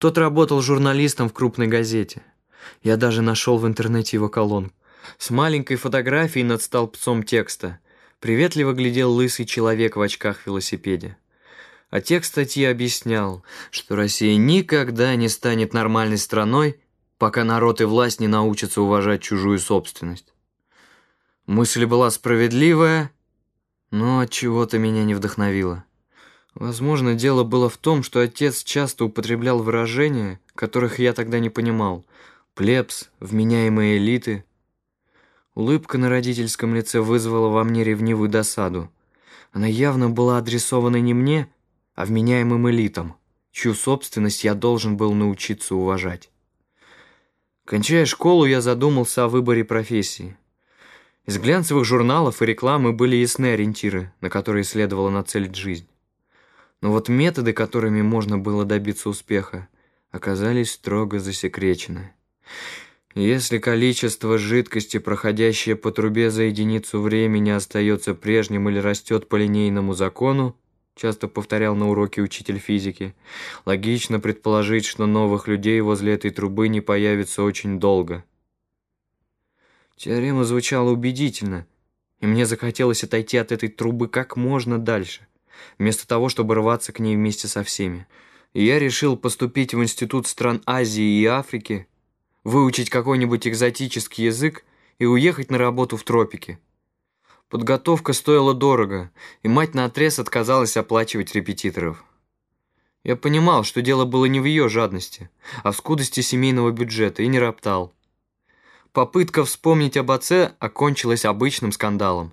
Тот работал журналистом в крупной газете. Я даже нашел в интернете его колонку. С маленькой фотографией над столбцом текста приветливо глядел лысый человек в очках-велосипеде. А текст статьи объяснял, что Россия никогда не станет нормальной страной, пока народ и власть не научатся уважать чужую собственность. Мысль была справедливая, но от чего-то меня не вдохновила. Возможно, дело было в том, что отец часто употреблял выражения, которых я тогда не понимал. Плебс, вменяемые элиты. Улыбка на родительском лице вызвала во мне ревнивую досаду. Она явно была адресована не мне, а вменяемым элитам, чью собственность я должен был научиться уважать. Кончая школу, я задумался о выборе профессии. Из глянцевых журналов и рекламы были ясны ориентиры, на которые следовало нацелить жизнь. Но вот методы, которыми можно было добиться успеха, оказались строго засекречены. Если количество жидкости, проходящее по трубе за единицу времени, остается прежним или растет по линейному закону, часто повторял на уроке учитель физики, логично предположить, что новых людей возле этой трубы не появится очень долго – Теорема звучала убедительно, и мне захотелось отойти от этой трубы как можно дальше, вместо того, чтобы рваться к ней вместе со всеми. И я решил поступить в Институт стран Азии и Африки, выучить какой-нибудь экзотический язык и уехать на работу в тропики. Подготовка стоила дорого, и мать наотрез отказалась оплачивать репетиторов. Я понимал, что дело было не в ее жадности, а в скудости семейного бюджета, и не роптал. Попытка вспомнить об отце окончилась обычным скандалом.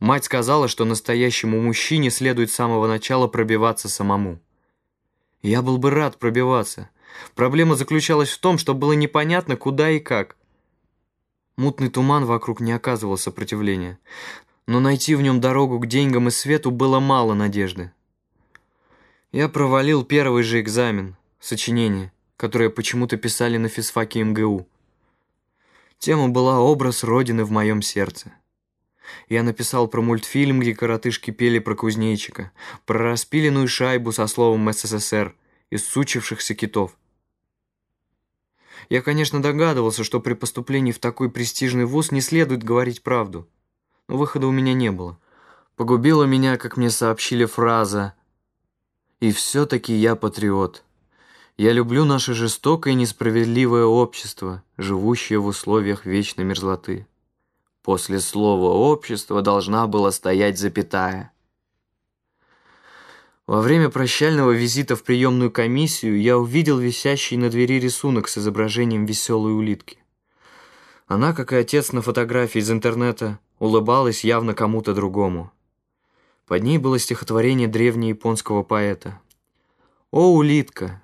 Мать сказала, что настоящему мужчине следует с самого начала пробиваться самому. Я был бы рад пробиваться. Проблема заключалась в том, что было непонятно, куда и как. Мутный туман вокруг не оказывал сопротивления, но найти в нем дорогу к деньгам и свету было мало надежды. Я провалил первый же экзамен, сочинение, которое почему-то писали на физфаке МГУ. Тема была образ Родины в моем сердце. Я написал про мультфильм, где коротышки пели про кузнечика, про распиленную шайбу со словом «СССР» из сучившихся китов. Я, конечно, догадывался, что при поступлении в такой престижный вуз не следует говорить правду, но выхода у меня не было. Погубила меня, как мне сообщили, фраза «И все-таки я патриот». Я люблю наше жестокое и несправедливое общество, живущее в условиях вечной мерзлоты. После слова «общество» должна была стоять запятая. Во время прощального визита в приемную комиссию я увидел висящий на двери рисунок с изображением веселой улитки. Она, как и отец на фотографии из интернета, улыбалась явно кому-то другому. Под ней было стихотворение древнеяпонского поэта. «О, улитка,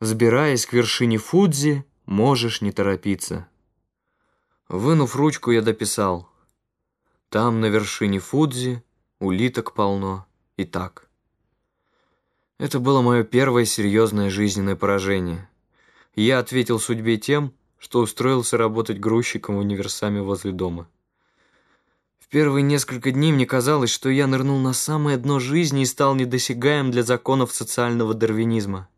Взбираясь к вершине Фудзи, можешь не торопиться. Вынув ручку, я дописал. Там, на вершине Фудзи, улиток полно. И так. Это было мое первое серьезное жизненное поражение. Я ответил судьбе тем, что устроился работать грузчиком в универсаме возле дома. В первые несколько дней мне казалось, что я нырнул на самое дно жизни и стал недосягаем для законов социального дарвинизма.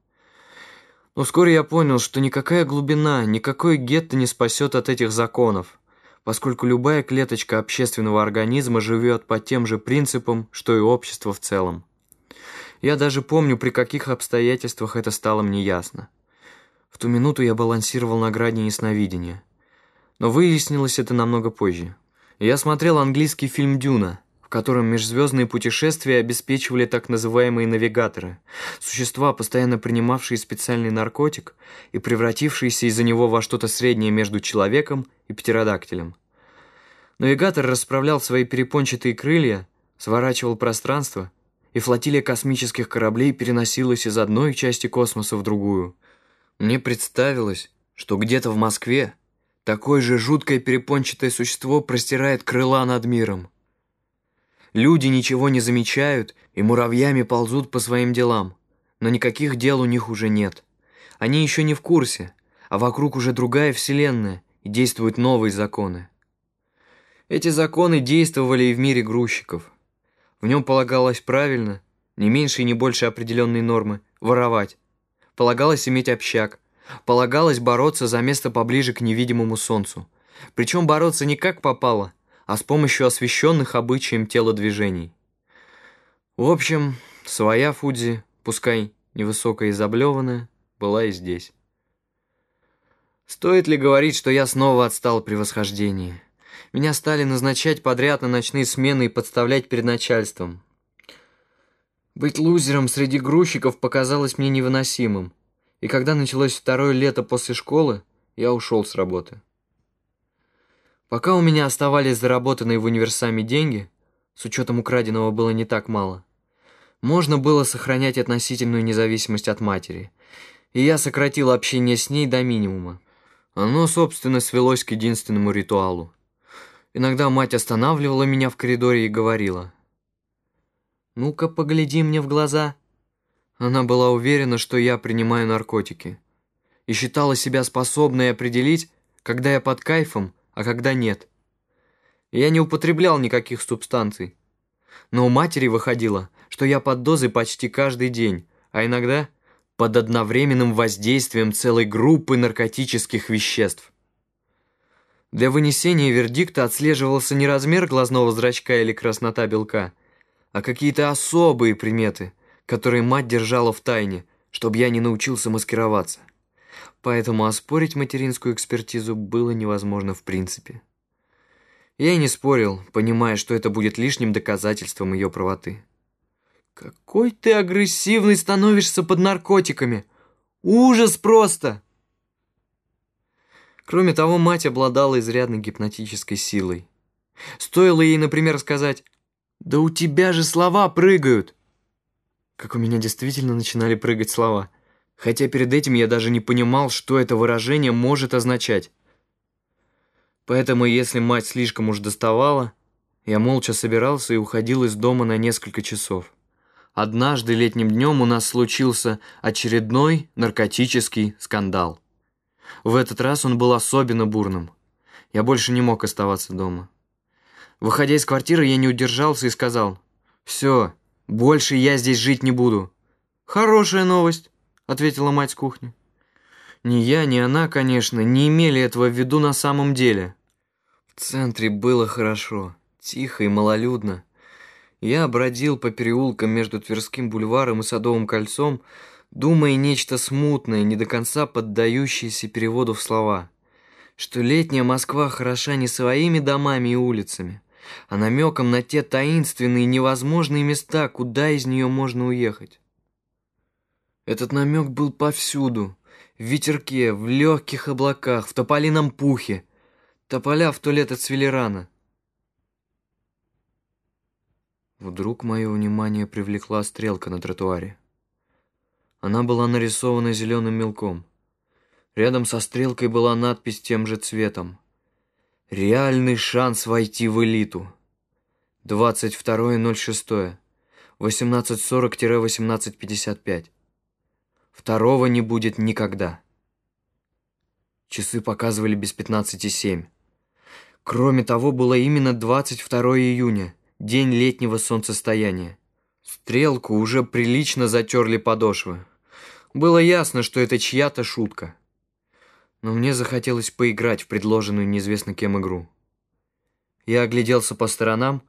Но вскоре я понял, что никакая глубина, никакой гетто не спасет от этих законов, поскольку любая клеточка общественного организма живет по тем же принципам, что и общество в целом. Я даже помню, при каких обстоятельствах это стало мне ясно. В ту минуту я балансировал на грани ясновидения. Но выяснилось это намного позже. Я смотрел английский фильм «Дюна», котором межзвездные путешествия обеспечивали так называемые навигаторы, существа, постоянно принимавшие специальный наркотик и превратившиеся из-за него во что-то среднее между человеком и птеродактилем. Навигатор расправлял свои перепончатые крылья, сворачивал пространство, и флотилия космических кораблей переносилась из одной части космоса в другую. Мне представилось, что где-то в Москве такое же жуткое перепончатое существо простирает крыла над миром. Люди ничего не замечают и муравьями ползут по своим делам, но никаких дел у них уже нет. Они еще не в курсе, а вокруг уже другая вселенная, и действуют новые законы. Эти законы действовали и в мире грузчиков. В нем полагалось правильно, не меньше и не больше определенной нормы, воровать, полагалось иметь общак, полагалось бороться за место поближе к невидимому солнцу. Причем бороться не как попало, а с помощью освещенных обычаем телодвижений. В общем, своя Фудзи, пускай невысокая и заблеванная, была и здесь. Стоит ли говорить, что я снова отстал при восхождении? Меня стали назначать подряд на ночные смены и подставлять перед начальством. Быть лузером среди грузчиков показалось мне невыносимым, и когда началось второе лето после школы, я ушел с работы. Пока у меня оставались заработанные в универсаме деньги, с учетом украденного было не так мало, можно было сохранять относительную независимость от матери, и я сократил общение с ней до минимума. Оно, собственно, свелось к единственному ритуалу. Иногда мать останавливала меня в коридоре и говорила. «Ну-ка, погляди мне в глаза». Она была уверена, что я принимаю наркотики. И считала себя способной определить, когда я под кайфом, а когда нет. Я не употреблял никаких субстанций. Но у матери выходило, что я под дозой почти каждый день, а иногда под одновременным воздействием целой группы наркотических веществ. Для вынесения вердикта отслеживался не размер глазного зрачка или краснота белка, а какие-то особые приметы, которые мать держала в тайне, чтобы я не научился маскироваться. Поэтому оспорить материнскую экспертизу было невозможно в принципе. Я и не спорил, понимая, что это будет лишним доказательством ее правоты. «Какой ты агрессивный становишься под наркотиками! Ужас просто!» Кроме того, мать обладала изрядной гипнотической силой. Стоило ей, например, сказать «Да у тебя же слова прыгают!» Как у меня действительно начинали прыгать слова, хотя перед этим я даже не понимал, что это выражение может означать. Поэтому, если мать слишком уж доставала, я молча собирался и уходил из дома на несколько часов. Однажды летним днем у нас случился очередной наркотический скандал. В этот раз он был особенно бурным. Я больше не мог оставаться дома. Выходя из квартиры, я не удержался и сказал, «Все, больше я здесь жить не буду». «Хорошая новость», — ответила мать с кухни. Ни я, ни она, конечно, не имели этого в виду на самом деле. В центре было хорошо, тихо и малолюдно. Я бродил по переулкам между Тверским бульваром и Садовым кольцом, думая нечто смутное, не до конца поддающееся переводу в слова. Что летняя Москва хороша не своими домами и улицами, а намеком на те таинственные невозможные места, куда из нее можно уехать. Этот намек был повсюду, в ветерке, в легких облаках, в тополином пухе. Тополя в то лето цвели рано. Вдруг мое внимание привлекла стрелка на тротуаре. Она была нарисована зеленым мелком. Рядом со стрелкой была надпись тем же цветом. «Реальный шанс войти в элиту». 22.06. 18.40-18.55. Второго не будет никогда. Часы показывали без 15.07. Кроме того, было именно 22 июня день летнего солнцестояния. Стрелку уже прилично затерли подошвы. Было ясно, что это чья-то шутка. Но мне захотелось поиграть в предложенную неизвестно кем игру. Я огляделся по сторонам.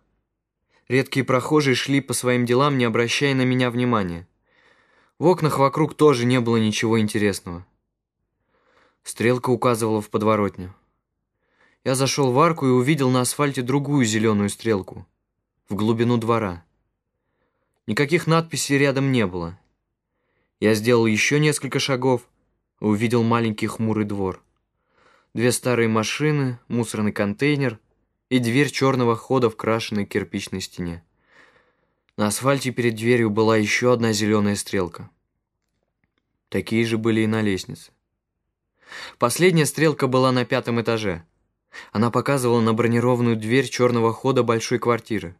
Редкие прохожие шли по своим делам, не обращая на меня внимания. В окнах вокруг тоже не было ничего интересного. Стрелка указывала в подворотню. Я зашел в арку и увидел на асфальте другую зеленую стрелку — в глубину двора. Никаких надписей рядом не было. Я сделал еще несколько шагов и увидел маленький хмурый двор. Две старые машины, мусорный контейнер и дверь черного хода в крашенной кирпичной стене. На асфальте перед дверью была еще одна зеленая стрелка. Такие же были и на лестнице. Последняя стрелка была на пятом этаже. Она показывала на бронированную дверь черного хода большой квартиры.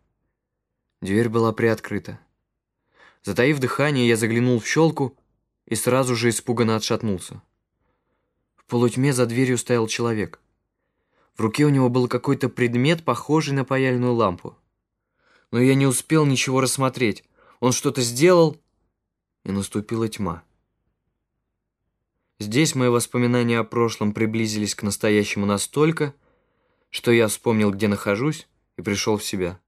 Дверь была приоткрыта. Затаив дыхание, я заглянул в щелку и сразу же испуганно отшатнулся. В полутьме за дверью стоял человек. В руке у него был какой-то предмет, похожий на паяльную лампу. Но я не успел ничего рассмотреть. Он что-то сделал, и наступила тьма. Здесь мои воспоминания о прошлом приблизились к настоящему настолько, что я вспомнил, где нахожусь, и пришел в себя.